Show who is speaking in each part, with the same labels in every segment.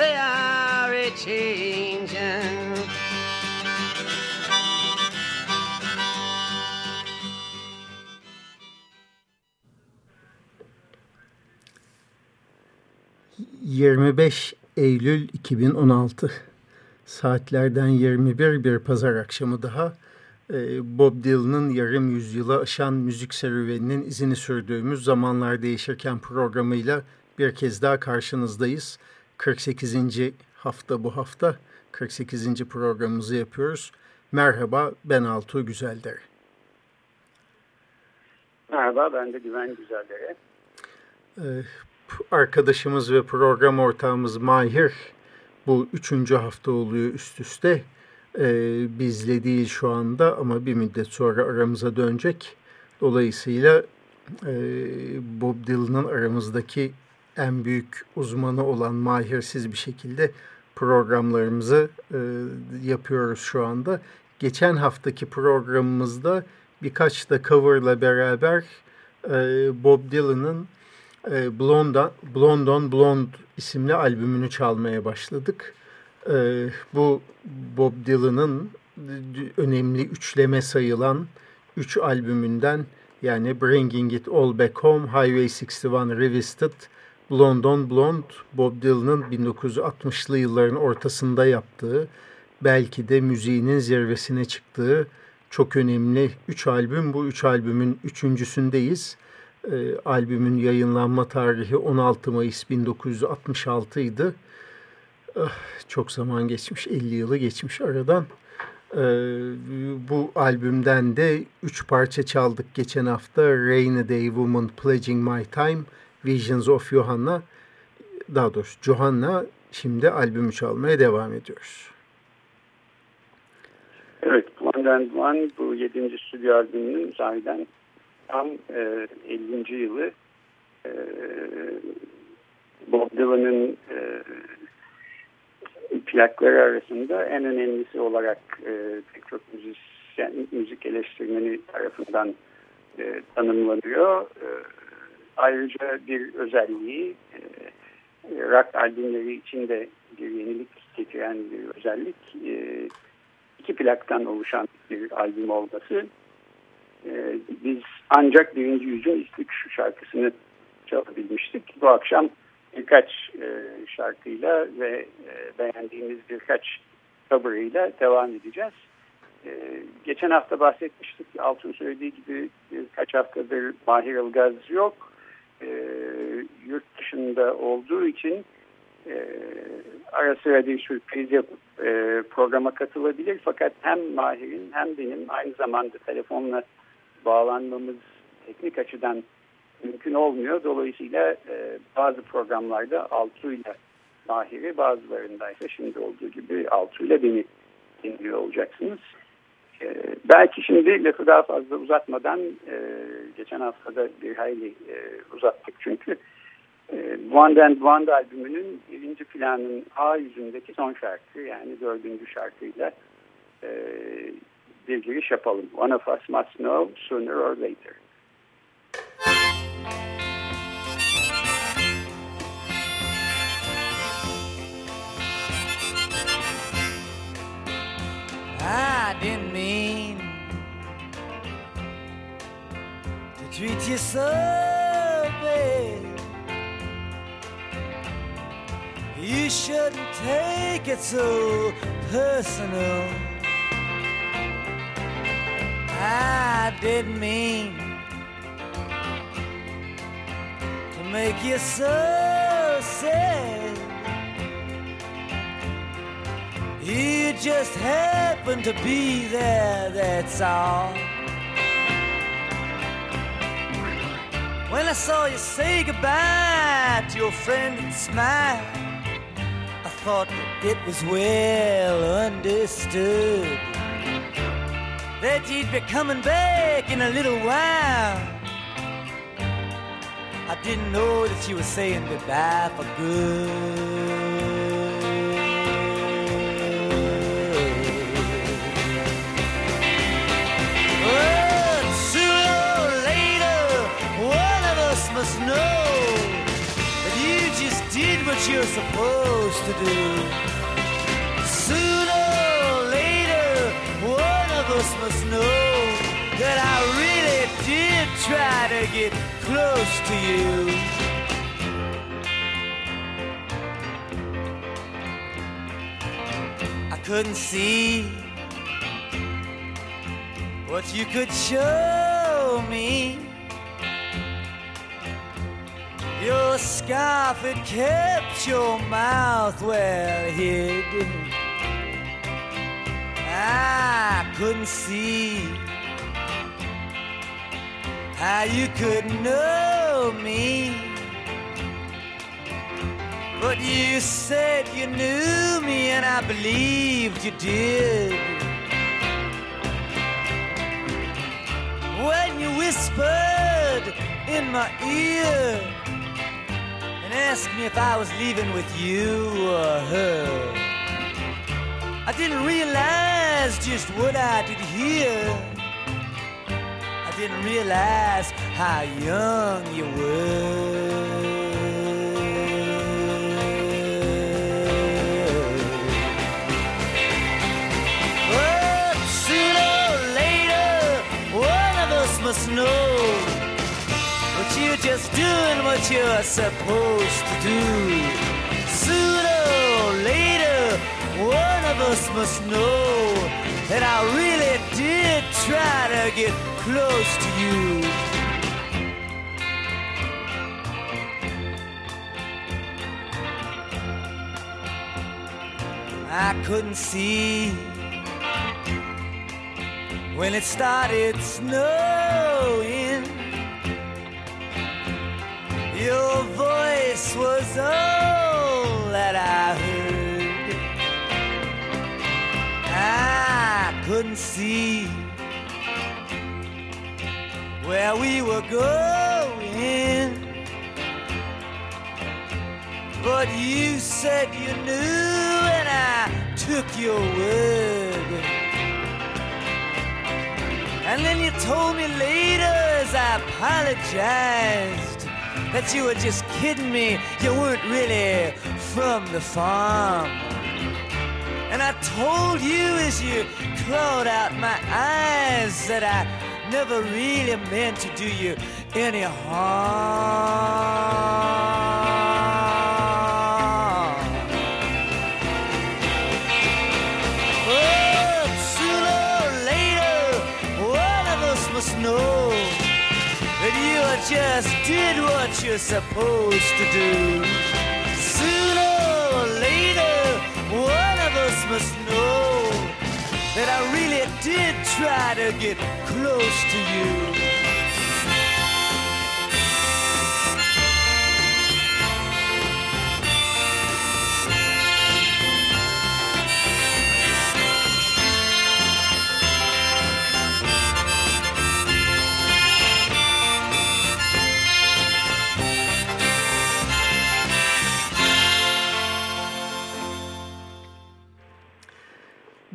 Speaker 1: they are a changing.
Speaker 2: ...25 Eylül 2016 saatlerden 21 bir pazar akşamı daha e, Bob Dylan'ın yarım yüzyıla aşan müzik serüveninin izini sürdüğümüz Zamanlar Değişirken programıyla bir kez daha karşınızdayız. 48. hafta bu hafta 48. programımızı yapıyoruz. Merhaba ben Altuğ Güzeldere.
Speaker 3: Merhaba ben de Güven Güzeldere.
Speaker 2: Ee, arkadaşımız ve program ortağımız Mahir bu üçüncü hafta oluyor üst üste. Ee, bizle değil şu anda ama bir müddet sonra aramıza dönecek. Dolayısıyla e, Bob Dylan'ın aramızdaki en büyük uzmanı olan mahirsiz bir şekilde programlarımızı e, yapıyoruz şu anda. Geçen haftaki programımızda birkaç da coverla beraber e, Bob Dylan'ın e, Blonde, Blonde on Blonde isimli albümünü çalmaya başladık. E, bu Bob Dylan'ın önemli üçleme sayılan üç albümünden yani Bringing It All Back Home, Highway 61 Revisited, Blonde on Blonde, Bob Dylan'ın 1960'lı yılların ortasında yaptığı, belki de müziğinin zirvesine çıktığı çok önemli üç albüm. Bu üç albümün üçüncüsündeyiz. E, albümün yayınlanma tarihi 16 Mayıs 1966 idi. Ah, çok zaman geçmiş, 50 yılı geçmiş aradan. E, bu albümden de üç parça çaldık geçen hafta. Rain a Day Woman Pledging My Time, Visions of Johanna, daha doğrusu Johanna. Şimdi albümü çalmaya devam ediyoruz.
Speaker 3: Evet, One and One bu yedinci stüdyo albümünün sahiden tam e, 50. yılı e, Bob Dylan'ın e, plakları arasında en önemlisi olarak e, pek çok müzisyen, müzik eleştirmeni tarafından e, tanımlanıyor. E, ayrıca bir özelliği e, rock albümleri için de bir yenilik getiren bir özellik. E, iki plaktan oluşan bir albüm olması. E, biz ancak birinci yüzün istik şu şarkısını çalabilmiştik. Bu akşam birkaç e, şarkıyla ve e, beğendiğimiz birkaç cover'ıyla devam edeceğiz. E, geçen hafta bahsetmiştik. Altın söylediği gibi birkaç haftadır Mahir Ilgaz yok. E, yurt dışında olduğu için e, ara sıra bir sürpriz yapıp e, programa katılabilir. Fakat hem Mahir'in hem benim aynı zamanda telefonla bağlanmamız teknik açıdan mümkün olmuyor. Dolayısıyla e, bazı programlarda Altu ile Mahir'i bazılarında ise şimdi olduğu gibi Altu ile beni dinliyor olacaksınız. E, belki şimdi lafı daha fazla uzatmadan e, geçen haftada bir hayli e, uzattık çünkü e, One and One albümünün birinci planın A yüzündeki son şarkı yani dördüncü şarkıyla bir giriş yapalım. One of us must know sooner or later.
Speaker 4: Treat you so bad. You shouldn't take it so personal. I didn't mean to make you so sad. You just happened to be there, that's all. When I saw you say goodbye to your friend and smile, I thought that it was well understood that you'd be coming back in a little while. I didn't know that you were saying goodbye for good. Supposed to do. Sooner or later, one of us must know that I really did try to get close to you. I couldn't see what you could show me. Your scarf had kept your mouth well hid. I couldn't see how you could know me. But you said you knew me, and I believed you did. When you whispered in my ear and asked me if I was leaving with you or her, I didn't realize just what I did hear. I didn't realize how young you were. You're supposed to do. Sooner or later, one of us must know that I really did try to get close to you. I couldn't see when it started snowing. Voice was all that I heard. I couldn't see where we were going. But you said you knew, and I took your word. And then you told me later as I apologized that you were just kidding me. You weren't really from the farm. And I told you as you clawed out my eyes that I never really meant to do you any harm. Just did what you're supposed to do. Sooner or later, one of us must know that I really did try to get close to you.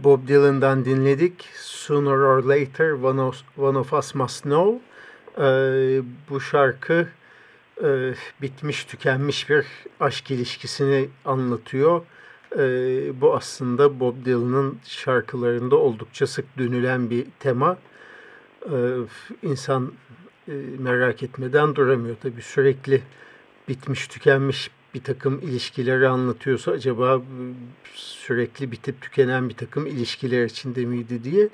Speaker 2: Bob Dylan'dan dinledik. Sooner or Later One of, One of Us Must Know. Ee, bu şarkı e, bitmiş tükenmiş bir aşk ilişkisini anlatıyor. Ee, bu aslında Bob Dylan'ın şarkılarında oldukça sık dönülen bir tema. Ee, insan e, merak etmeden duramıyor. Tabii sürekli bitmiş tükenmiş bir takım ilişkileri anlatıyorsa acaba sürekli bitip tükenen bir takım ilişkiler içinde miydi diye.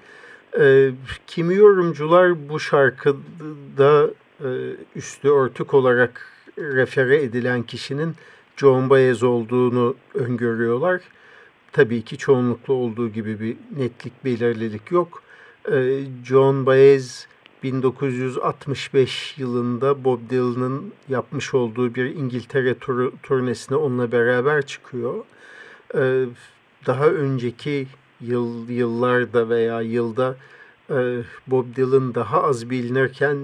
Speaker 2: E, kimi yorumcular bu şarkıda e, üstü örtük olarak refere edilen kişinin John Baez olduğunu öngörüyorlar. Tabii ki çoğunlukla olduğu gibi bir netlik, belirlilik yok. E, John Baez 1965 yılında Bob Dylan'ın yapmış olduğu bir İngiltere turu, turnesine onunla beraber çıkıyor. Ee, daha önceki yıl yıllarda veya yılda e, Bob Dylan daha az bilinirken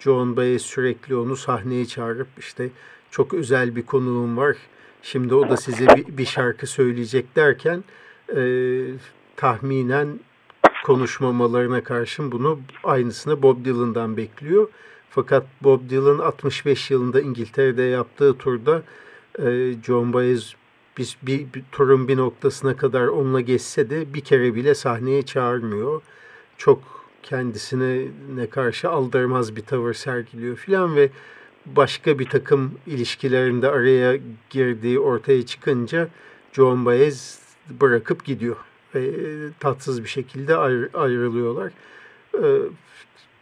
Speaker 2: John Baez sürekli onu sahneye çağırıp işte çok özel bir konuğum var. Şimdi o da size bir, bir şarkı söyleyecek derken e, tahminen konuşmamalarına karşın bunu aynısını Bob Dylan'dan bekliyor. Fakat Bob Dylan 65 yılında İngiltere'de yaptığı turda e, John Baez biz bir, bir turun bir noktasına kadar onunla geçse de bir kere bile sahneye çağırmıyor. Çok kendisine ne karşı aldırmaz bir tavır sergiliyor filan ve başka bir takım ilişkilerinde araya girdiği ortaya çıkınca John Baez bırakıp gidiyor ve tatsız bir şekilde ayrı, ayrılıyorlar. Ee,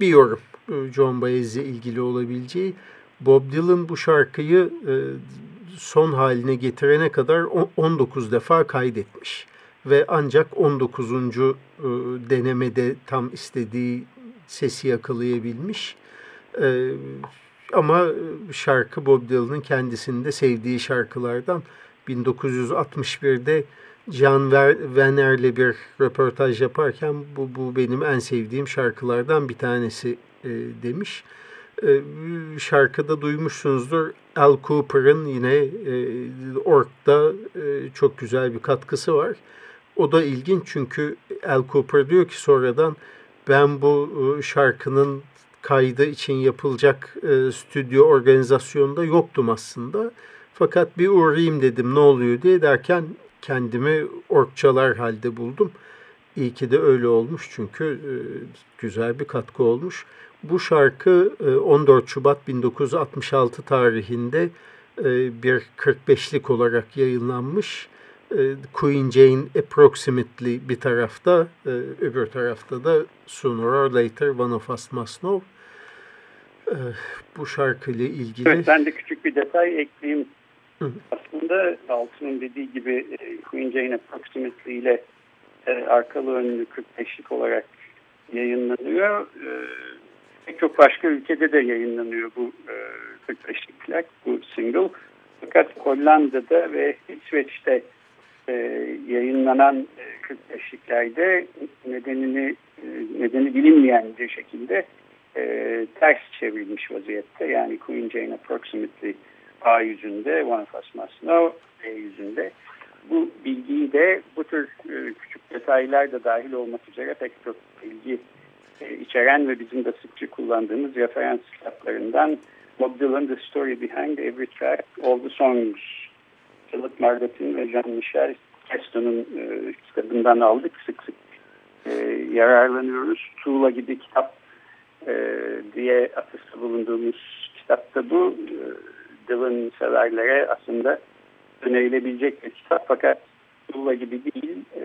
Speaker 2: bir yorum e, John Baez'le ilgili olabileceği. Bob Dylan bu şarkıyı e, son haline getirene kadar 19 defa kaydetmiş ve ancak 19. E, denemede tam istediği sesi yakalayabilmiş. Ama şarkı Bob Dylan'ın kendisinde sevdiği şarkılardan 1961'de Can Wenner'le bir röportaj yaparken bu, bu benim en sevdiğim şarkılardan bir tanesi e, demiş. E, şarkıda duymuşsunuzdur. Al Cooper'ın yine e, Ork'ta e, çok güzel bir katkısı var. O da ilginç çünkü Al Cooper diyor ki sonradan ben bu e, şarkının kaydı için yapılacak e, stüdyo organizasyonda yoktum aslında. Fakat bir uğrayayım dedim ne oluyor diye derken kendimi orkçalar halde buldum. İyi ki de öyle olmuş çünkü e, güzel bir katkı olmuş. Bu şarkı 14 e, Şubat 1966 tarihinde e, bir 45'lik olarak yayınlanmış. Queen Jane Approximately bir tarafta, öbür tarafta da Sooner or Later One of Us Must Know. Bu şarkıyla ilgili...
Speaker 3: Evet, ben de küçük bir detay ekleyeyim. Aslında Altın'ın dediği gibi e, Queen Jane Approximately ile e, arkalı önlü 45'lik olarak yayınlanıyor. E, pek çok başka ülkede de yayınlanıyor bu e, 45'likler, bu single. Fakat Hollanda'da ve İsveç'te e, yayınlanan e, 45'liklerde nedenini e, nedeni bilinmeyen bir şekilde e, ters çevrilmiş vaziyette. Yani Queen Jane Approximately A yüzünde, Must Know B yüzünde. Bu bilgiyi de bu tür e, küçük detaylar da dahil olmak üzere pek çok bilgi e, içeren ve bizim de sıkça kullandığımız referans kitaplarından Bob Dylan, The Story Behind Every Track, All the Songs, Philip Margatin ve Jean-Michel Keston'un e, kitabından aldık. Sık sık e, yararlanıyoruz. Tuğla gibi kitap diye atıfta bulunduğumuz kitapta bu. Dylan severlere aslında önerilebilecek bir kitap fakat tuğla gibi değil e,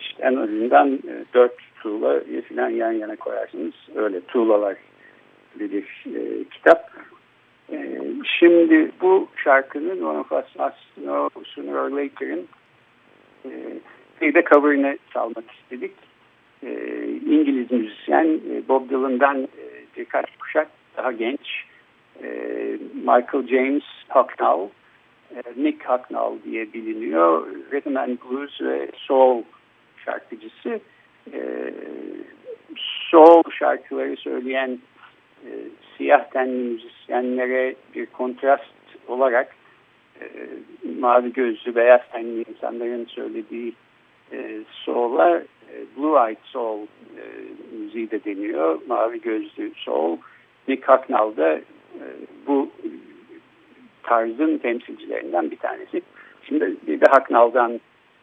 Speaker 3: işte en azından e, dört tuğla falan yan yana koyarsınız öyle tuğlalar bir e, kitap. E, şimdi bu şarkının One of Us Must Know Sooner or Later'ın bir de cover'ını çalmak istedik. İngiliz müzisyen Bob Dylan'dan birkaç kuşak daha genç e, Michael James Hucknall, e, Nick Hucknall diye biliniyor. Rhythm and Blues ve Soul şarkıcısı. E, soul şarkıları söyleyen e, siyah tenli müzisyenlere bir kontrast olarak e, mavi gözlü, beyaz tenli insanların söylediği e, soul'a Blue Eyed Soul müziği de deniyor. Mavi gözlü soul. Nick Hucknall da bu tarzın temsilcilerinden bir tanesi. Şimdi bir de Haknal'dan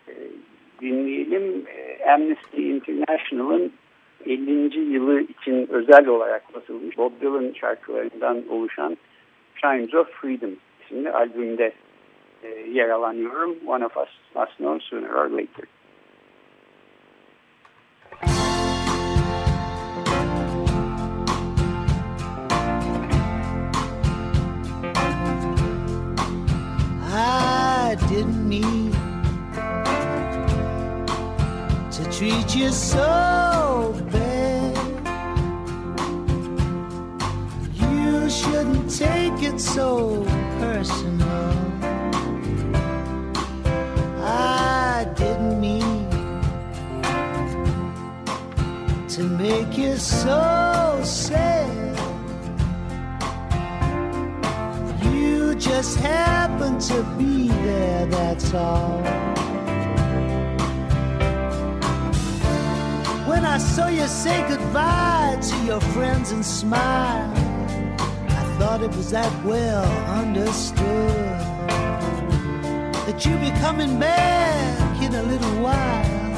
Speaker 3: e, dinleyelim. E, Amnesty International'ın 50. yılı için özel olarak basılmış Bob Dylan şarkılarından oluşan Chimes of Freedom isimli albümde e, yer alan yorum One of Us Must Know Sooner or Later.
Speaker 5: Treat you so bad. You shouldn't take it so personal. I didn't mean to make you so sad. You just happen to be there, that's all. When I saw you say goodbye to your friends and smile, I thought it was that well understood that you'd be coming back in a little while.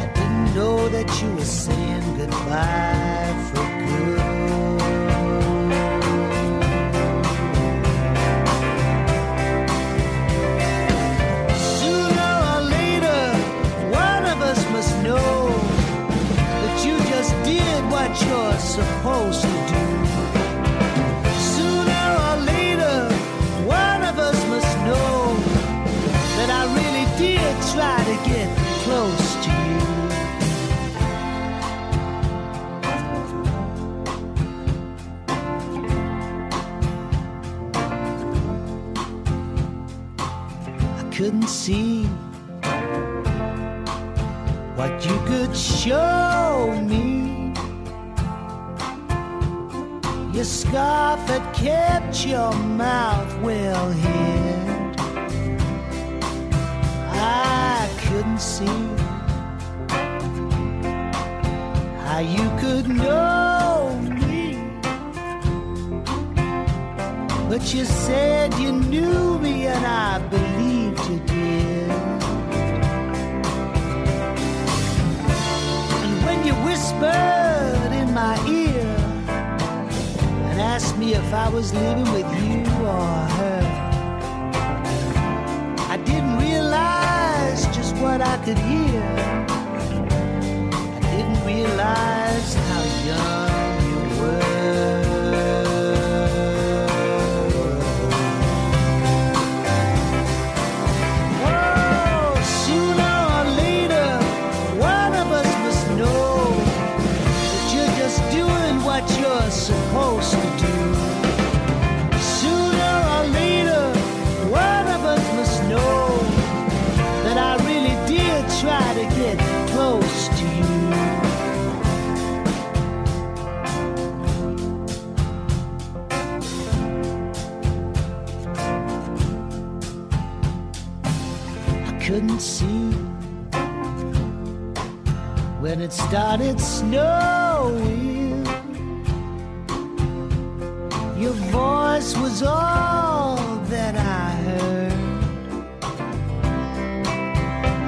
Speaker 5: I didn't know that you were saying goodbye for good. Supposed to do. Sooner or later, one of us must know that I really did try to get close to you. I couldn't see what you could show me. Your scarf that kept your mouth well hid. I couldn't see how you could know me. But you said you knew me, and I believed you did. And when you whispered asked me if I was living with you or her, I didn't realize just what I could hear. I didn't realize how young couldn't see when it started snowing. Your voice was all that I heard.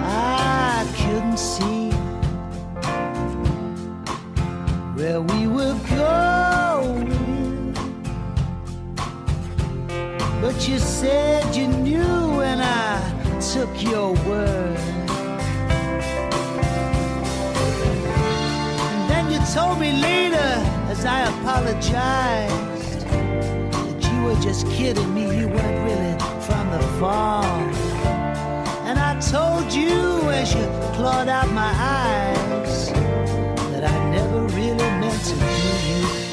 Speaker 5: I couldn't see where we were going. But you said you took your word. And then you told me later, as I apologized, that you were just kidding me. You weren't really from the farm. And I told you as you clawed out my eyes that I never really meant to do you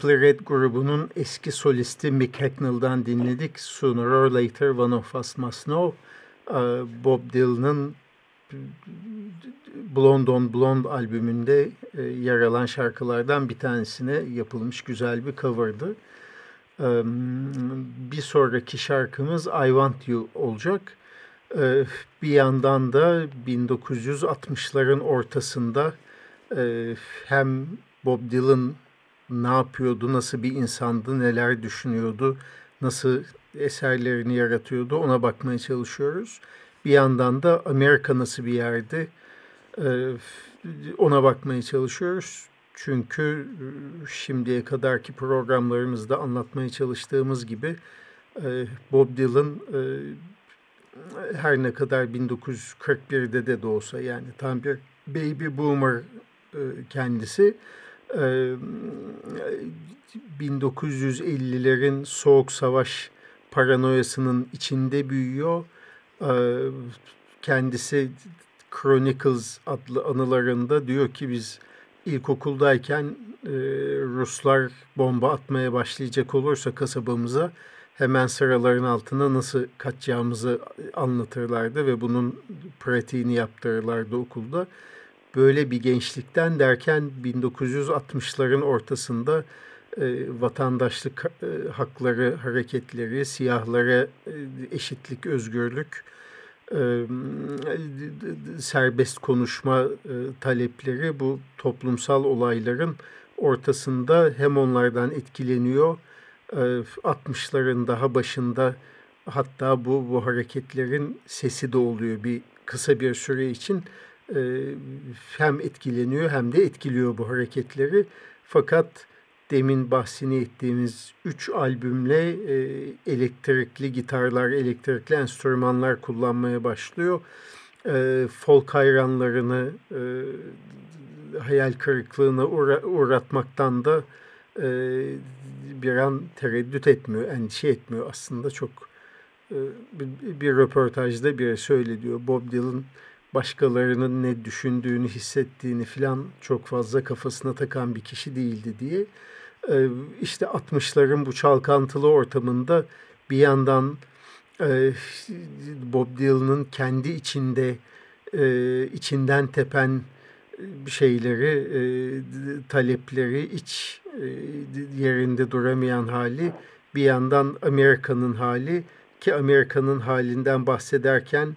Speaker 2: Simple Red grubunun eski solisti Mick Hacknell'dan dinledik. Sooner or Later One of Us Must Know. E, Bob Dylan'ın Blonde on Blonde albümünde e, yer alan şarkılardan bir tanesine yapılmış güzel bir cover'dı. E, bir sonraki şarkımız I Want You olacak. Bir yandan da 1960'ların ortasında hem Bob Dylan ne yapıyordu, nasıl bir insandı, neler düşünüyordu, nasıl eserlerini yaratıyordu ona bakmaya çalışıyoruz. Bir yandan da Amerika nasıl bir yerdi e, ona bakmaya çalışıyoruz. Çünkü e, şimdiye kadarki programlarımızda anlatmaya çalıştığımız gibi e, Bob Dylan her ne kadar 1941'de de olsa yani tam bir baby boomer kendisi 1950'lerin soğuk savaş paranoyasının içinde büyüyor kendisi Chronicles adlı anılarında diyor ki biz ilkokuldayken e, Ruslar bomba atmaya başlayacak olursa kasabamıza hemen sıraların altına nasıl kaçacağımızı anlatırlardı ve bunun pratiğini yaptırırlardı okulda. Böyle bir gençlikten derken 1960'ların ortasında e, vatandaşlık e, hakları hareketleri, siyahlara e, eşitlik, özgürlük, e, serbest konuşma e, talepleri bu toplumsal olayların ortasında hem onlardan etkileniyor, e, 60'ların daha başında hatta bu, bu hareketlerin sesi de oluyor bir kısa bir süre için. e, hem etkileniyor hem de etkiliyor bu hareketleri. Fakat demin bahsini ettiğimiz üç albümle elektrikli gitarlar, elektrikli enstrümanlar kullanmaya başlıyor. Folk hayranlarını hayal kırıklığına uğra uğratmaktan da bir an tereddüt etmiyor, endişe etmiyor aslında çok bir, bir röportajda biri söyle diyor Bob Dylan başkalarının ne düşündüğünü hissettiğini filan çok fazla kafasına takan bir kişi değildi diye. Ee, işte 60'ların bu çalkantılı ortamında bir yandan e, Bob Dylan'ın kendi içinde e, içinden tepen şeyleri, e, talepleri, iç yerinde duramayan hali, bir yandan Amerika'nın hali ki Amerika'nın halinden bahsederken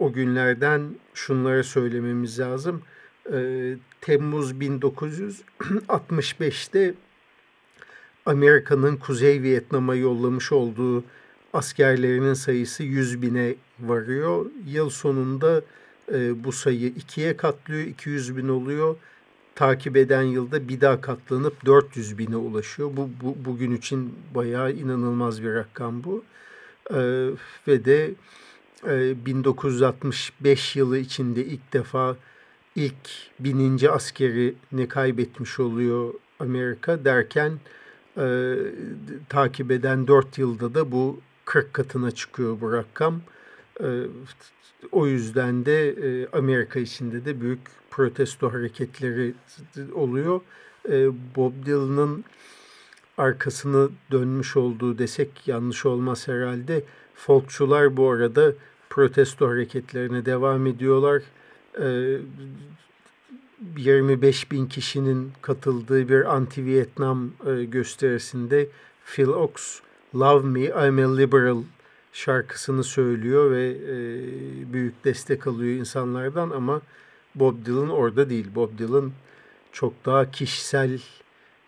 Speaker 2: o günlerden şunları söylememiz lazım. Temmuz 1965'te Amerika'nın Kuzey Vietnam'a yollamış olduğu askerlerinin sayısı 100 bine varıyor. Yıl sonunda e, bu sayı ikiye katlıyor, 200 bin oluyor. Takip eden yılda bir daha katlanıp 400 bine ulaşıyor. Bu, bu bugün için bayağı inanılmaz bir rakam bu. E, ve de e, 1965 yılı içinde ilk defa ilk bininci askerini kaybetmiş oluyor Amerika derken e, takip eden 4 yılda da bu 40 katına çıkıyor bu rakam. E, o yüzden de e, Amerika içinde de büyük protesto hareketleri oluyor. E, Bob Dylan'ın arkasını dönmüş olduğu desek yanlış olmaz herhalde. Folkçular bu arada protesto hareketlerine devam ediyorlar. E, 25 bin kişinin katıldığı bir anti-Vietnam e, gösterisinde Phil Ox Love Me I'm a Liberal şarkısını söylüyor ve e, büyük destek alıyor insanlardan ama Bob Dylan orada değil. Bob Dylan çok daha kişisel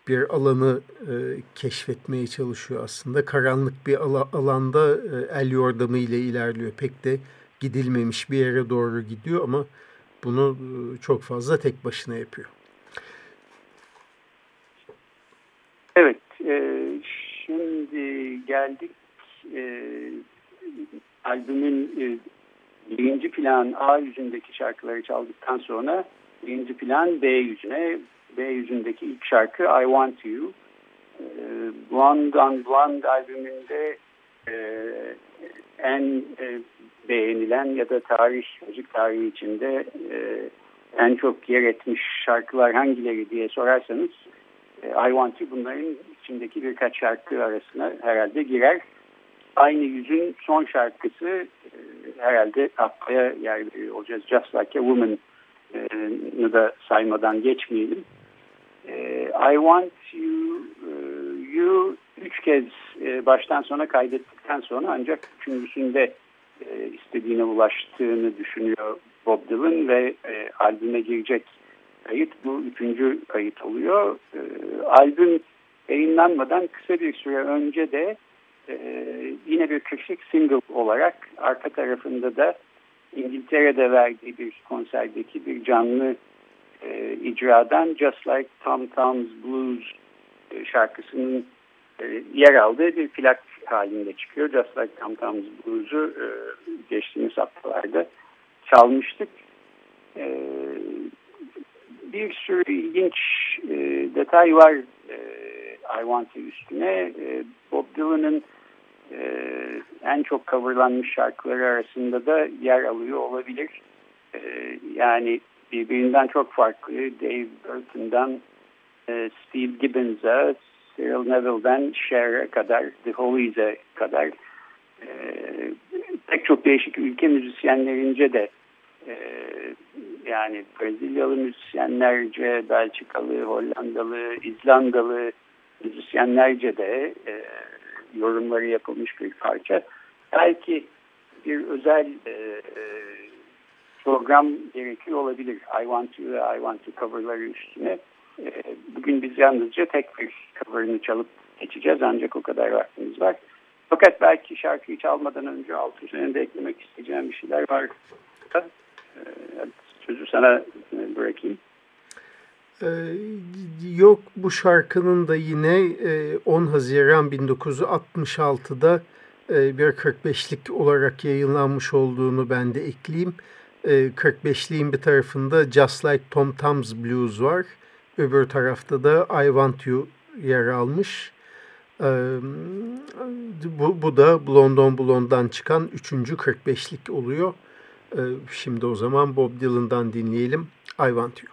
Speaker 2: bir alanı e, keşfetmeye çalışıyor aslında. Karanlık bir ala, alanda e, el yordamı ile ilerliyor. Pek de gidilmemiş bir yere doğru gidiyor ama bunu e, çok fazla tek başına yapıyor.
Speaker 3: Evet, e, şimdi geldik e, albümün e, birinci plan A yüzündeki şarkıları çaldıktan sonra birinci plan B yüzüne. B yüzündeki ilk şarkı I Want You. E, Blonde on Blonde albümünde e, en e, beğenilen ya da tarih, müzik tarihi içinde e, en çok yer etmiş şarkılar hangileri diye sorarsanız E, I Want You bunların içindeki birkaç şarkı arasına herhalde girer. Aynı yüzün son şarkısı e, herhalde haftaya yer veriyor olacağız. Just Like a Woman'ı da saymadan geçmeyelim. E, I Want You, e, you üç kez e, baştan sona kaydettikten sonra ancak üçüncüsünde e, istediğine ulaştığını düşünüyor Bob Dylan ve e, albüme girecek kayıt bu üçüncü kayıt oluyor. E, albüm yayınlanmadan kısa bir süre önce de yine bir küçük single olarak arka tarafında da İngiltere'de verdiği bir konserdeki bir canlı e, icradan Just Like Tom Tom's Blues e, şarkısının e, yer aldığı bir plak halinde çıkıyor. Just Like Tom Tom's Blues'u e, geçtiğimiz haftalarda çalmıştık. Bir sürü ilginç detay var e, I Want You üstüne. Bob Dylan'ın en çok coverlanmış şarkıları arasında da yer alıyor olabilir. Yani birbirinden çok farklı Dave Burton'dan e, Steve Gibbons'a, Cyril Neville'den Cher'e kadar, The Hollies'e kadar e, pek çok değişik ülke müzisyenlerince de e, yani Brezilyalı müzisyenlerce, Belçikalı, Hollandalı, İzlandalı müzisyenlerce de e, yorumları yapılmış bir parça. Belki bir özel e, program gerekiyor olabilir. I Want You ve I Want To coverları üstüne. E, bugün biz yalnızca tek bir coverını çalıp geçeceğiz ancak o kadar vaktimiz var. Fakat belki şarkıyı çalmadan önce altı üzerinde eklemek isteyeceğim bir şeyler var. E, sözü sana bırakayım.
Speaker 2: Ee, yok bu şarkının da yine 10 Haziran 1966'da bir 45'lik olarak yayınlanmış olduğunu ben de ekleyeyim. 45'liğin bir tarafında Just Like Tom Tom's Blues var. Öbür tarafta da I Want You yer almış. Bu, bu da London Blonde'dan çıkan 3. 45'lik oluyor. Şimdi o zaman Bob Dylan'dan dinleyelim. I Want You.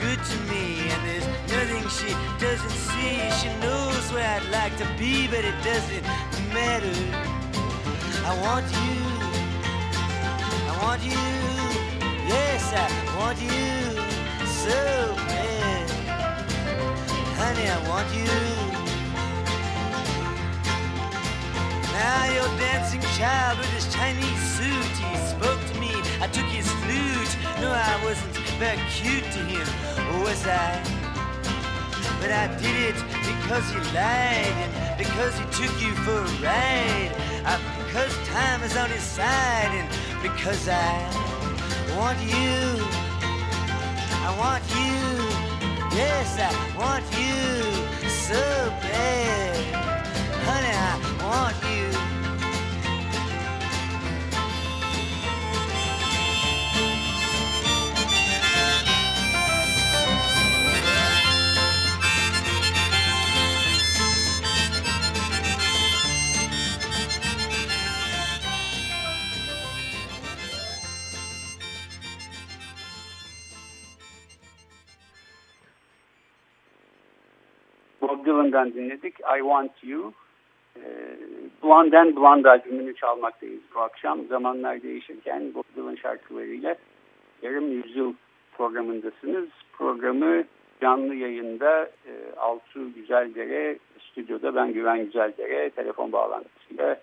Speaker 4: good to me, and there's nothing she doesn't see. She knows where I'd like to be, but it doesn't matter. I want you, I want you, yes, I want you so bad. Honey, I want you. Now your dancing child with his Chinese suit, he spoke to me, I took his flute. No, I wasn't very cute to him, was I? But I did it because he lied because he took you for a ride. Uh, because time is on his side and because I want you. I want you. Yes, I want you so bad. Honey, I want you.
Speaker 3: Dylan'dan dinledik. I Want You. Ee, Blonde and Blonde albümünü çalmaktayız bu akşam. Zamanlar değişirken Bob Dylan şarkılarıyla yarım yüzyıl programındasınız. Programı canlı yayında e, Altu Güzeldere stüdyoda ben Güven Güzeldere telefon bağlantısıyla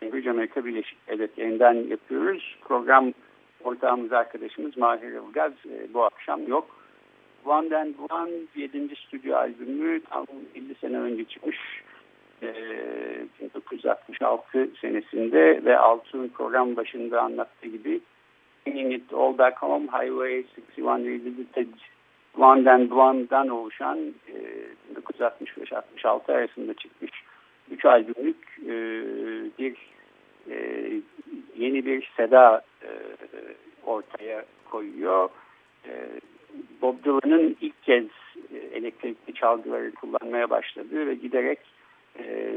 Speaker 3: Cambridge Amerika Birleşik Devletleri'nden yapıyoruz. Program ortağımız arkadaşımız Mahir Ilgaz e, bu akşam yok. One and One 7. stüdyo albümü tam 50 sene önce çıkmış. E, 1966 senesinde ve Altun program başında anlattığı gibi Bringing It All Back Home Highway 61 Revisited One and One'dan oluşan e, 1965-66 arasında çıkmış 3 albümlük e, bir e, yeni bir seda e, ortaya koyuyor. E, Bob Dylan'ın ilk kez e, elektrikli çalgıları kullanmaya başladığı ve giderek e,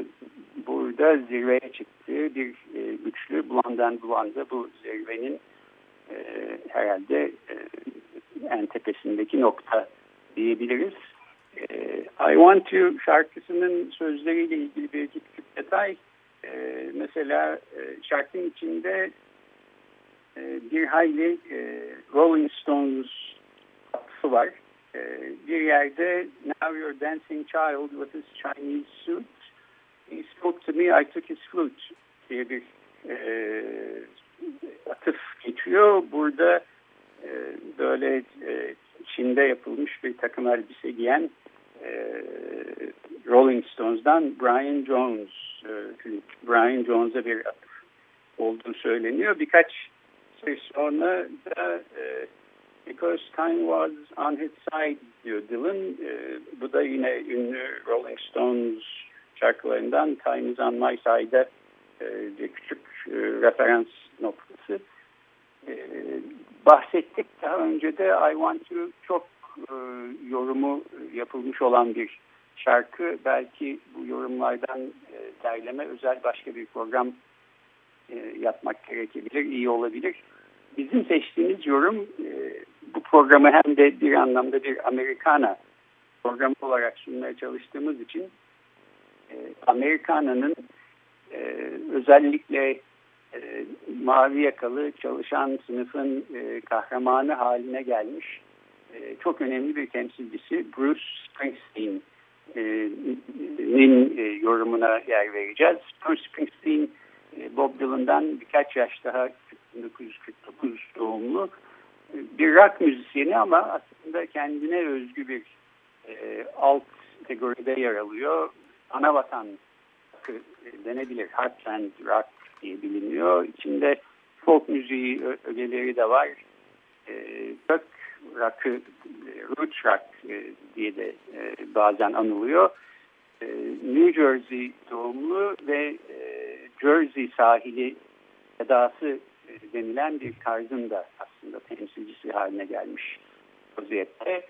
Speaker 3: burada zirveye çıktığı bir e, güçlü Blonde and Blonde bu zirvenin e, herhalde e, en tepesindeki nokta diyebiliriz. E, I Want You şarkısının sözleriyle ilgili bir küçük detay. E, mesela e, şarkının içinde e, bir hayli e, Rolling Stones katkısı var. E, bir yerde Now You're Dancing Child with His Chinese Suit He spoke to me, I took his flute diye bir e, atıf geçiyor. Burada e, böyle e, Çin'de yapılmış bir takım elbise giyen e, Rolling Stones'dan Brian Jones e, Brian Jones'a bir atıf olduğu söyleniyor. Birkaç şey sonra da e, Because Time Was On His Side diyor Dylan. E, bu da yine ünlü Rolling Stones şarkılarından Time Is On My Side'e e, küçük e, referans noktası. E, bahsettik daha önce de I Want You çok e, yorumu yapılmış olan bir şarkı. Belki bu yorumlardan e, derleme özel başka bir program e, yapmak gerekebilir, iyi olabilir. Bizim seçtiğimiz yorum e, bu programı hem de bir anlamda bir Amerikana programı olarak sunmaya çalıştığımız için e, Amerikana'nın e, özellikle mavi yakalı çalışan sınıfın kahramanı haline gelmiş çok önemli bir temsilcisi Bruce Springsteen'in yorumuna yer vereceğiz. Bruce Springsteen Bob Dylan'dan birkaç yaş daha 1949 doğumlu bir rock müzisyeni ama aslında kendine özgü bir e, alt kategoride yer alıyor. Anavatan denebilir. Heartland rock diye biliniyor. İçinde folk müziği ögeleri de var. E, rock rock'ı, roots rock e, diye de e, bazen anılıyor. E, New Jersey doğumlu ve e, Jersey sahili edası denilen bir tarzın da aslında temsilcisi haline gelmiş vaziyette.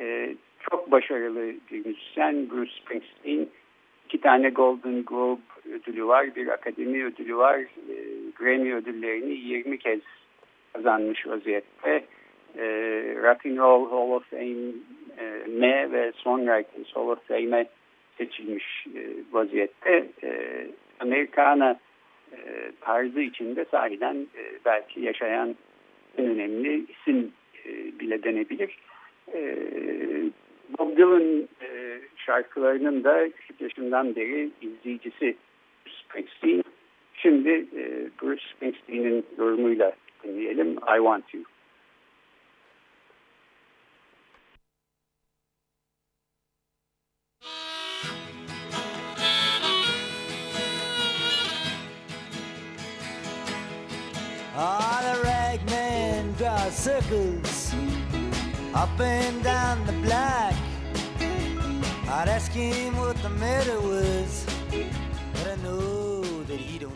Speaker 3: E, çok başarılı bir müzisyen Bruce Springsteen. iki tane Golden Globe ödülü var, bir akademi ödülü var. E, Grammy ödüllerini 20 kez kazanmış vaziyette. E, Rock and Roll Hall of Fame'e e, ve Songwriters Hall of Fame'e seçilmiş e, vaziyette. E, Amerikana e, tarzı içinde sahiden e, belki yaşayan en önemli isim e, bile denebilir. Bob Dylan e, şarkılarının da küçük yaşından beri izleyicisi Springsteen. Şimdi Bruce Springsteen'in yorumuyla dinleyelim I Want You.
Speaker 4: Circles up and down the block. I'd ask him what the matter was, but I know that he don't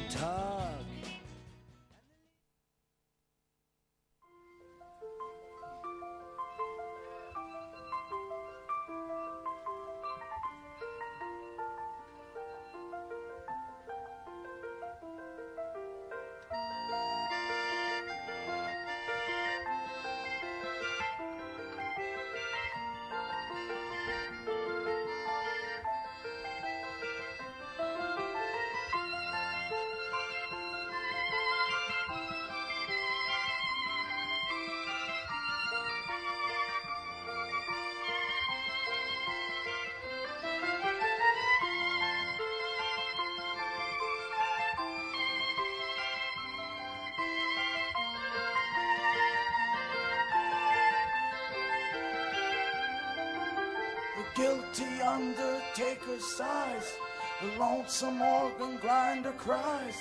Speaker 6: sighs, the lonesome organ grinder cries,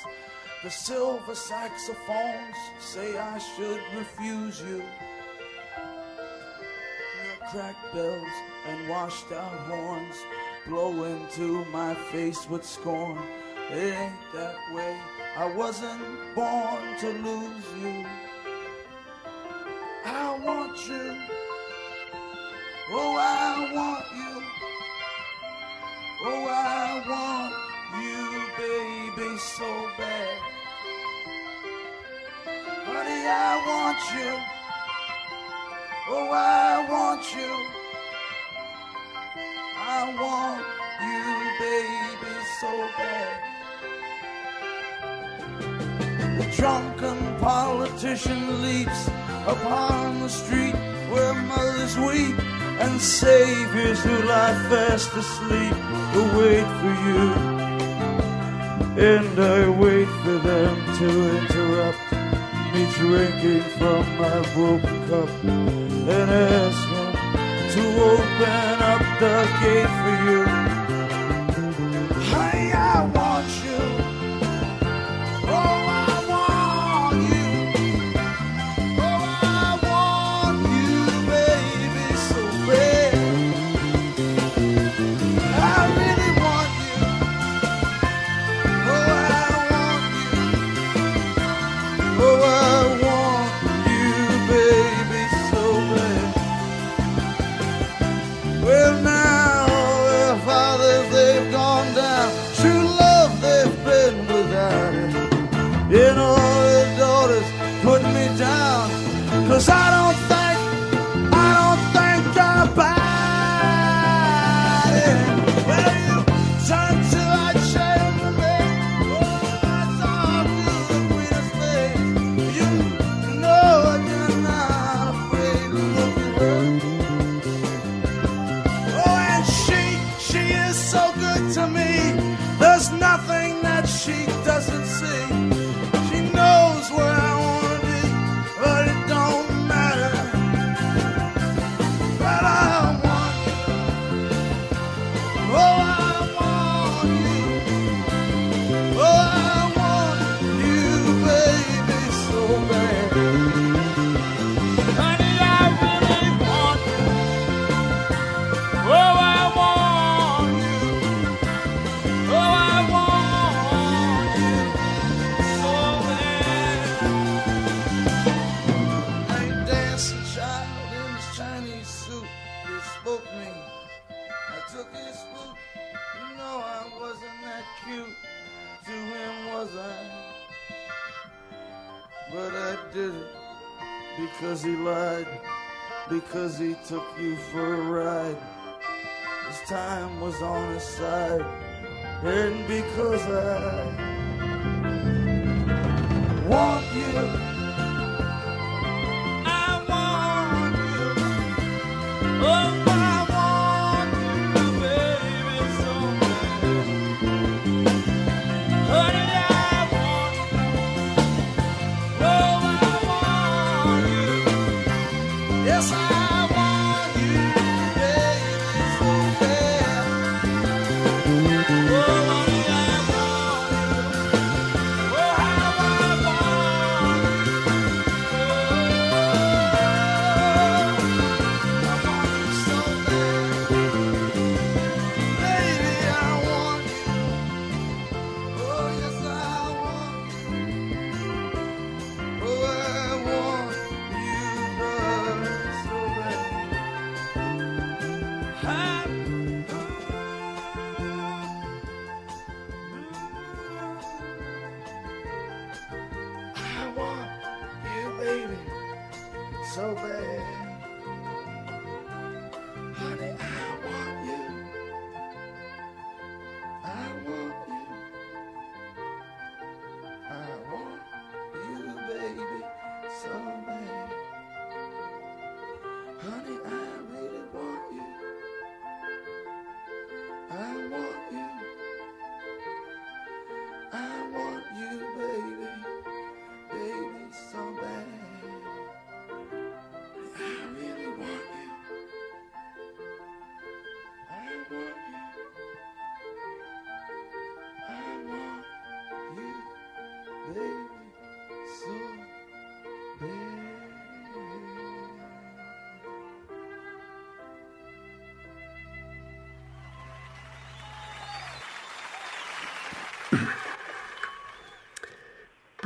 Speaker 6: the silver saxophones say I should refuse you. Your cracked bells and washed out horns blow into my face with scorn. It ain't that way. I wasn't born to lose you. I want you. Oh, I want you. So bad. Honey, I want you. Oh, I want you. I want you, baby, so bad. The drunken politician leaps upon the street where mothers weep and saviors who lie fast asleep will wait for you. And I wait for them to interrupt me drinking from my broken cup and ask them to open up the gate for you.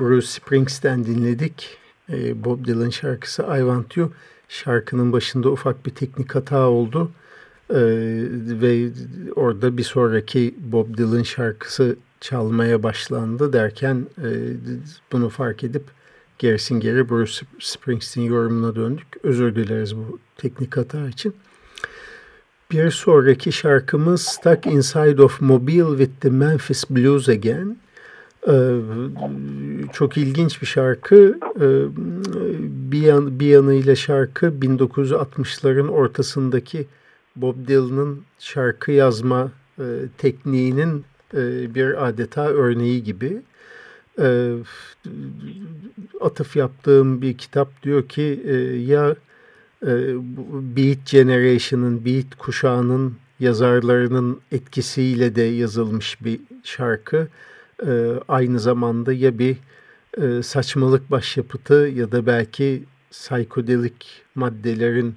Speaker 2: Bruce Springsteen dinledik. Ee, Bob Dylan şarkısı I Want You. Şarkının başında ufak bir teknik hata oldu. Ee, ve orada bir sonraki Bob Dylan şarkısı çalmaya başlandı derken e, bunu fark edip gerisin geri Bruce Springsteen yorumuna döndük. Özür dileriz bu teknik hata için. Bir sonraki şarkımız Stuck Inside of Mobile with the Memphis Blues Again. Ee, çok ilginç bir şarkı. Ee, bir, yan, bir yanıyla şarkı 1960'ların ortasındaki Bob Dylan'ın şarkı yazma e, tekniğinin e, bir adeta örneği gibi. E, atıf yaptığım bir kitap diyor ki e, ya Beat Generation'ın, Beat kuşağının yazarlarının etkisiyle de yazılmış bir şarkı. E, aynı zamanda ya bir e, saçmalık başyapıtı ya da belki psikodelik maddelerin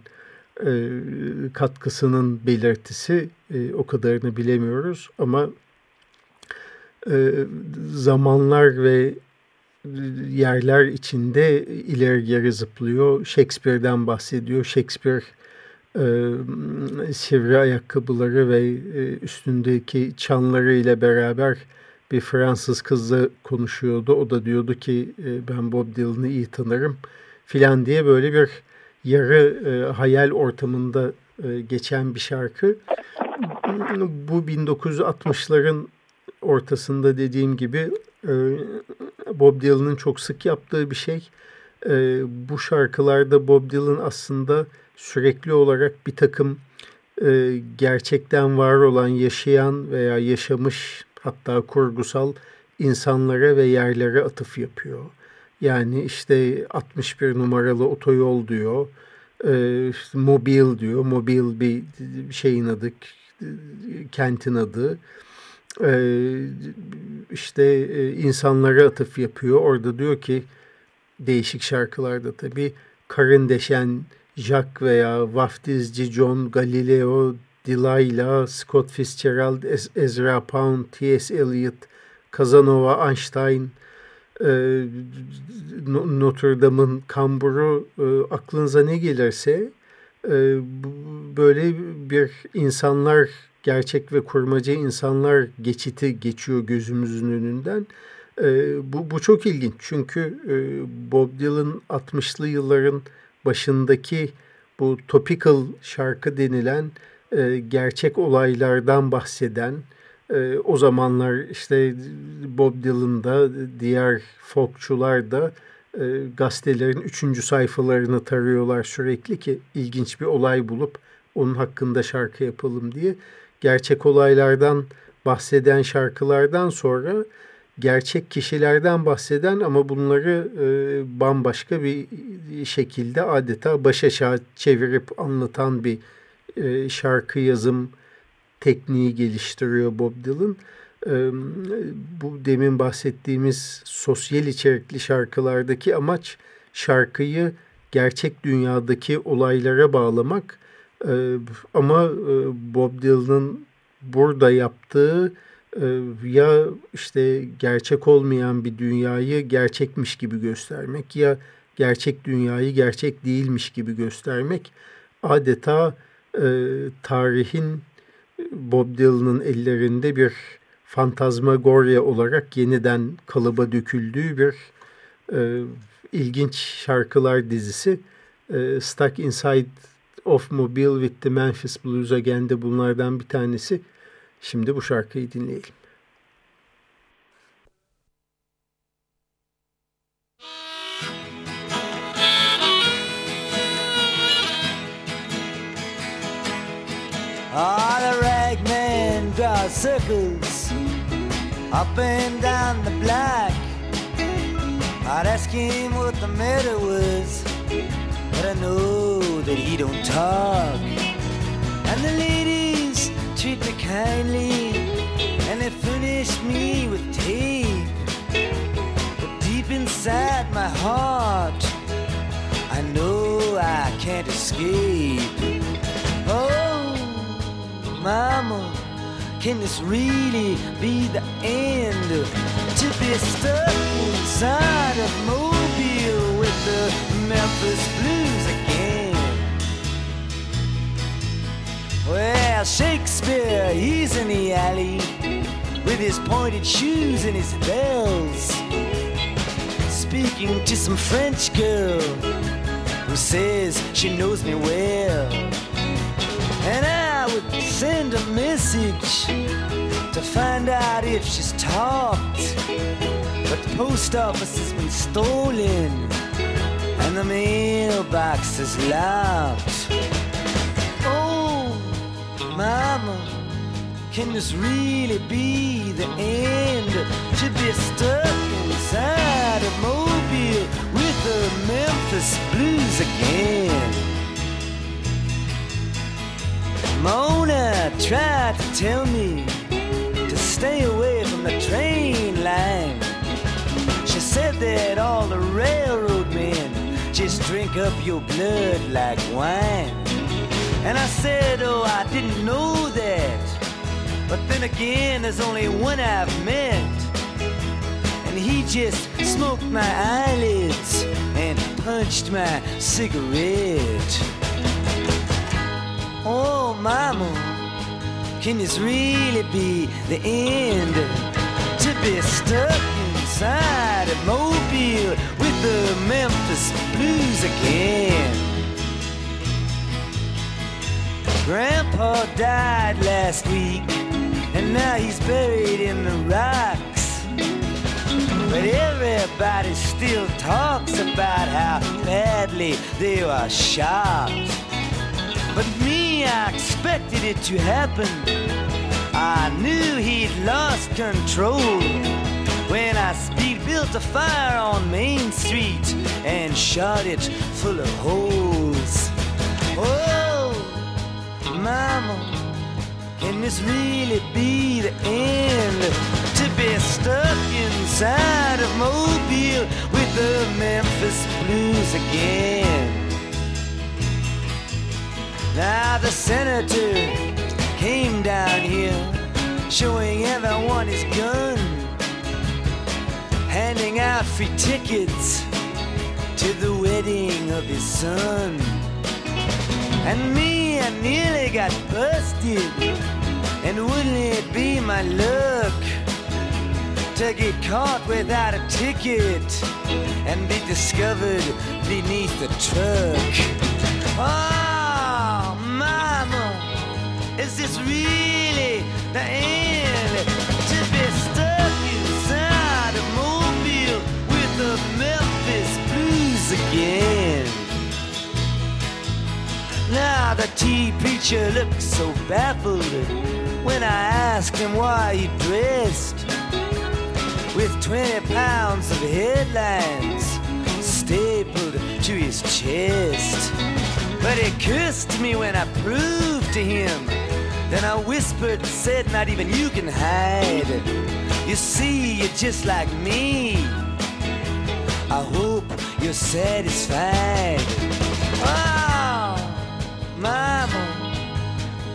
Speaker 2: e, katkısının belirtisi e, o kadarını bilemiyoruz ama e, zamanlar ve yerler içinde ileri geri zıplıyor. Shakespeare'den bahsediyor. Shakespeare e, sivri ayakkabıları ve e, üstündeki çanları ile beraber bir Fransız kızla konuşuyordu. O da diyordu ki e, ben Bob Dylan'ı iyi tanırım filan diye böyle bir yarı e, hayal ortamında e, geçen bir şarkı. Bu 1960'ların ortasında dediğim gibi e, Bob Dylan'ın çok sık yaptığı bir şey. E, bu şarkılarda Bob Dylan aslında sürekli olarak bir takım e, gerçekten var olan, yaşayan veya yaşamış hatta kurgusal insanlara ve yerlere atıf yapıyor. Yani işte 61 numaralı otoyol diyor, e, işte mobil diyor, mobil bir şeyin adı, kentin adı. E, işte e, insanlara atıf yapıyor. Orada diyor ki değişik şarkılarda tabii karın deşen Jack veya vaftizci John Galileo, Delilah, Scott Fitzgerald, Ezra Pound, T.S. Eliot, Casanova, Einstein, Notre Dame'ın kamburu aklınıza ne gelirse böyle bir insanlar gerçek ve kurmaca insanlar geçiti geçiyor gözümüzün önünden. bu, bu çok ilginç çünkü Bob Dylan 60'lı yılların başındaki bu topical şarkı denilen gerçek olaylardan bahseden o zamanlar işte Bob Dylan'da diğer folkçular da gazetelerin üçüncü sayfalarını tarıyorlar sürekli ki ilginç bir olay bulup onun hakkında şarkı yapalım diye. Gerçek olaylardan bahseden şarkılardan sonra gerçek kişilerden bahseden ama bunları e, bambaşka bir şekilde adeta baş aşağı çevirip anlatan bir e, şarkı yazım tekniği geliştiriyor Bob Dylan. E, bu demin bahsettiğimiz sosyal içerikli şarkılardaki amaç şarkıyı gerçek dünyadaki olaylara bağlamak. E, ama e, Bob Dylan'ın burada yaptığı ya işte gerçek olmayan bir dünyayı gerçekmiş gibi göstermek ya gerçek dünyayı gerçek değilmiş gibi göstermek adeta e, tarihin Bob Dylan'ın ellerinde bir fantazmagorya olarak yeniden kalıba döküldüğü bir e, ilginç şarkılar dizisi. E, Stuck Inside of Mobile with the Memphis Blues Again de bunlardan bir tanesi. Şimdi bu şarkıyı dinleyelim.
Speaker 4: Circles up and down the block. I'd ask him what the matter was, but I know that he don't talk. And the ladies treat me kindly, and they furnish me with tape. But deep inside my heart, I know I can't escape. Oh, mama, can this really be the end? To be stuck inside of Mobile with the Memphis Blues again. Well, Shakespeare, he's in the alley with his pointed shoes and his bells, speaking to some French girl who says she knows me well. And I would send a message to find out if she's talked. But the post office has been stolen and the mailbox is locked. Oh, mama, can this really be the end? To be stuck inside a mobile with the Memphis Blues again. Mona tried to tell me to stay away from the train line. She said that all the railroad men just drink up your blood like wine. And I said, oh, I didn't know that. But then again, there's only one I've met. And he just smoked my eyelids and punched my cigarette. Oh, mama, can this really be the end? To be stuck inside a mobile with the Memphis Blues again. Grandpa died last week, and now he's buried in the rocks. But everybody still talks about how badly they were shot. But me, expected it to happen. I knew he'd lost control when I speed built a fire on Main Street and shot it full of holes. Oh, mama, can this really be the end? To be stuck inside of Mobile with the Memphis Blues again. Now the senator came down here, showing everyone his gun, handing out free tickets to the wedding of his son. And me, I nearly got busted, and wouldn't it be my luck to get caught without a ticket and be discovered beneath the truck? Oh, is this really the end? To be stuck inside a mobile with the Memphis Blues again. Now the tea preacher looked so baffled when I asked him why he dressed with 20 pounds of headlines stapled to his chest. But he cursed me when I proved to him. Then I whispered said, Not even you can hide. You see, you're just like me. I hope you're satisfied. Oh, mama,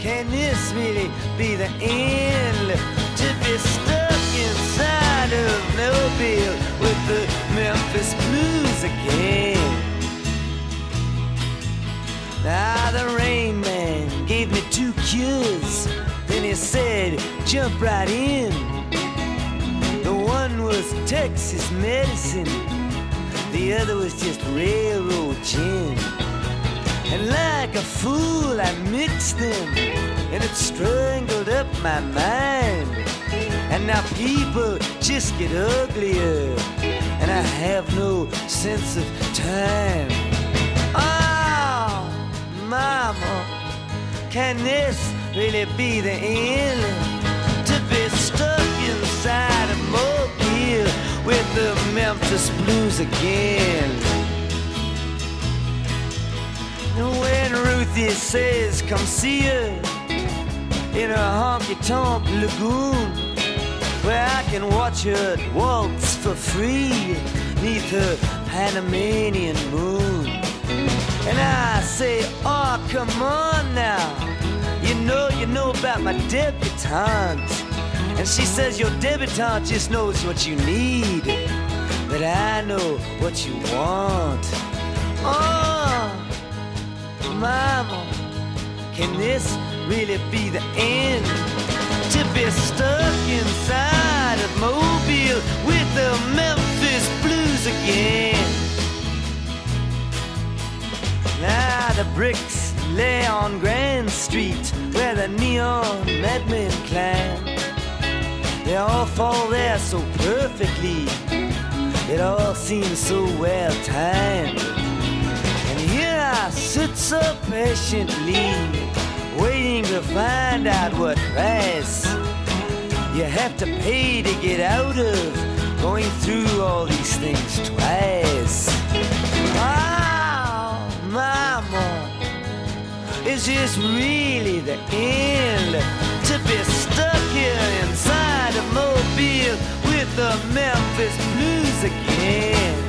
Speaker 4: can this really be the end? To be stuck inside of Mobile with the Memphis Blues again. Now the rain man gave me two cures. Then he said, jump right in. The one was Texas medicine. The other was just railroad gin. And like a fool, I mixed them, and it strangled up my mind. And now people just get uglier, and I have no sense of time. Oh, mama, can this really be the end? To be stuck inside a mobile with the Memphis Blues again. When Ruthie says, come see her in her honky tonk lagoon, where I can watch her waltz for free neath her Panamanian moon. And I say, oh, come on now. You know, you know about my debutante. And she says, your debutante just knows what you need. But I know what you want. Oh, mama, can this really be the end? To be stuck inside of Mobile with the Memphis Blues again. Now the bricks lay on Grand Street where the neon madmen climb. They all fall there so perfectly. It all seems so well timed. And here I sit so patiently, waiting to find out what price you have to pay to get out of going through all these things twice. Oh, mama, is this really the end? To be stuck here inside a mobile with the Memphis Blues again.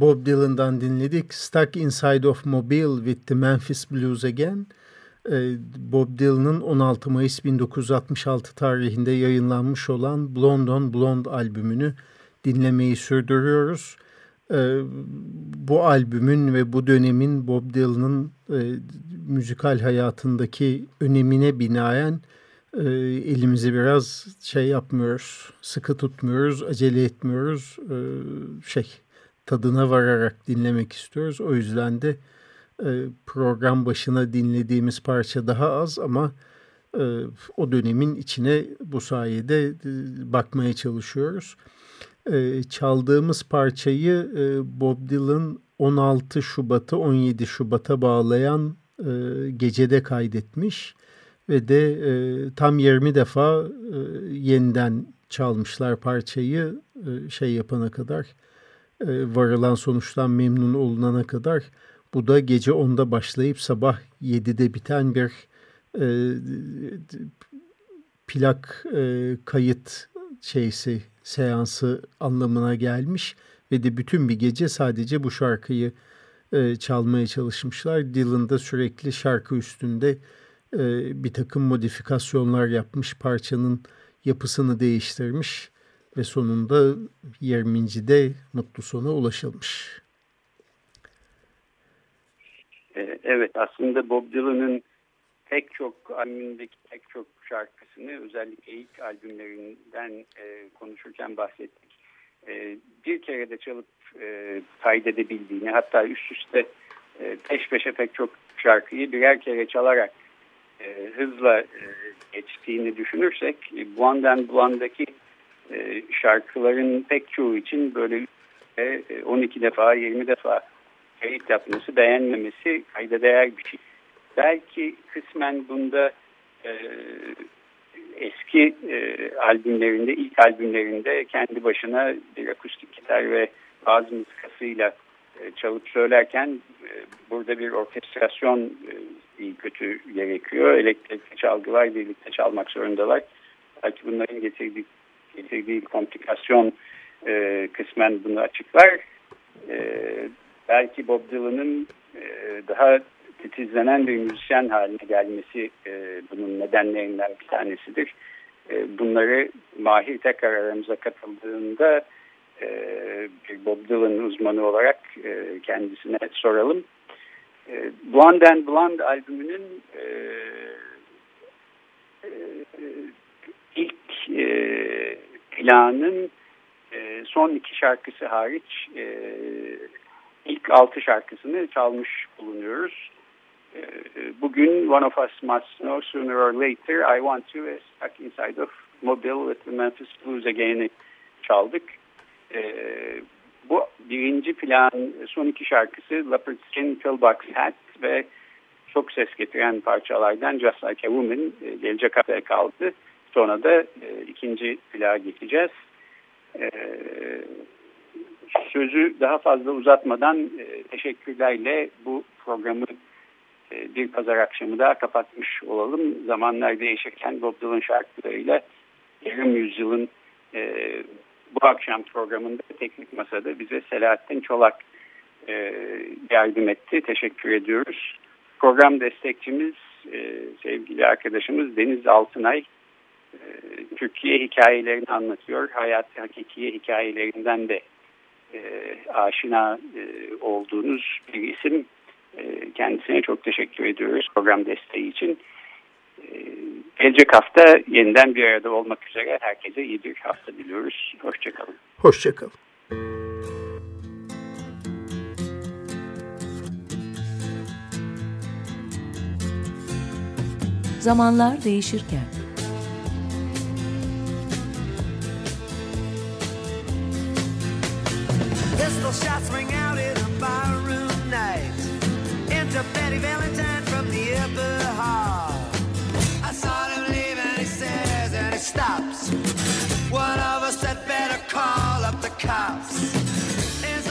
Speaker 2: Bob Dylan'dan dinledik. Stuck Inside of Mobile with the Memphis Blues Again. Ee, Bob Dylan'ın 16 Mayıs 1966 tarihinde yayınlanmış olan Blonde on Blonde albümünü dinlemeyi sürdürüyoruz. Ee, bu albümün ve bu dönemin Bob Dylan'ın e, müzikal hayatındaki önemine binaen e, elimizi biraz şey yapmıyoruz, sıkı tutmuyoruz, acele etmiyoruz. E, şey tadına vararak dinlemek istiyoruz. O yüzden de e, program başına dinlediğimiz parça daha az ama e, o dönemin içine bu sayede e, bakmaya çalışıyoruz. E, çaldığımız parçayı e, Bob Dylan 16 Şubat'ı 17 Şubat'a bağlayan e, gecede kaydetmiş ve de e, tam 20 defa e, yeniden çalmışlar parçayı e, şey yapana kadar varılan sonuçtan memnun olunana kadar bu da gece 10'da başlayıp sabah 7'de biten bir e, plak e, kayıt şeysi seansı anlamına gelmiş ve de bütün bir gece sadece bu şarkıyı e, çalmaya çalışmışlar. Dylan da sürekli şarkı üstünde e, bir takım modifikasyonlar yapmış, parçanın yapısını değiştirmiş ve sonunda 20. mutlu sona ulaşılmış.
Speaker 3: Ee, evet aslında Bob Dylan'ın pek çok albümündeki pek çok şarkısını özellikle ilk albümlerinden e, konuşurken bahsettik. E, bir kere de çalıp e, kaydedebildiğini hatta üst üste e, peş peşe pek çok şarkıyı birer kere çalarak e, hızla e, geçtiğini düşünürsek e, Buandan Buan'daki e, şarkıların pek çoğu için böyle 12 e, defa 20 defa kayıt yapması beğenmemesi kayda değer bir şey. Belki kısmen bunda e, eski e, albümlerinde ilk albümlerinde kendi başına bir akustik gitar ve bazı mızıkasıyla e, çalıp söylerken e, burada bir orkestrasyon e, kötü gerekiyor. Elektrikli çalgılar birlikte çalmak zorundalar. Belki bunların getirdiği getirdiği komplikasyon e, kısmen bunu açıklar. E, belki Bob Dylan'ın e, daha titizlenen bir müzisyen haline gelmesi e, bunun nedenlerinden bir tanesidir. E, bunları Mahir tekrar aramıza katıldığında e, bir Bob Dylan uzmanı olarak e, kendisine soralım. E, Blonde and Blonde albümünün e, e, planın e, son iki şarkısı hariç e, ilk altı şarkısını çalmış bulunuyoruz. E, bugün One of Us Must Know Sooner or Later I Want to is Stuck Inside of Mobile with the Memphis Blues Again'i çaldık. E, bu birinci plan son iki şarkısı Leopard Skin, Pillbox Hat ve çok ses getiren parçalardan Just Like a Woman e, gelecek haftaya kaldı. Sonra da e, ikinci plağa geçeceğiz. E, sözü daha fazla uzatmadan e, teşekkürlerle bu programı e, bir pazar akşamı daha kapatmış olalım. Zamanlar değişirken Bob Dylan şarkılarıyla yarım yüzyılın e, bu akşam programında teknik masada bize Selahattin Çolak e, yardım etti. Teşekkür ediyoruz. Program destekçimiz e, sevgili arkadaşımız Deniz Altınay Türkiye hikayelerini anlatıyor. Hayat hakikiye hikayelerinden de e, aşina e, olduğunuz bir isim. E, kendisine çok teşekkür ediyoruz program desteği için. E, gelecek hafta yeniden bir arada olmak üzere herkese iyi bir hafta diliyoruz. Hoşçakalın.
Speaker 2: Hoşçakalın.
Speaker 7: Zamanlar değişirken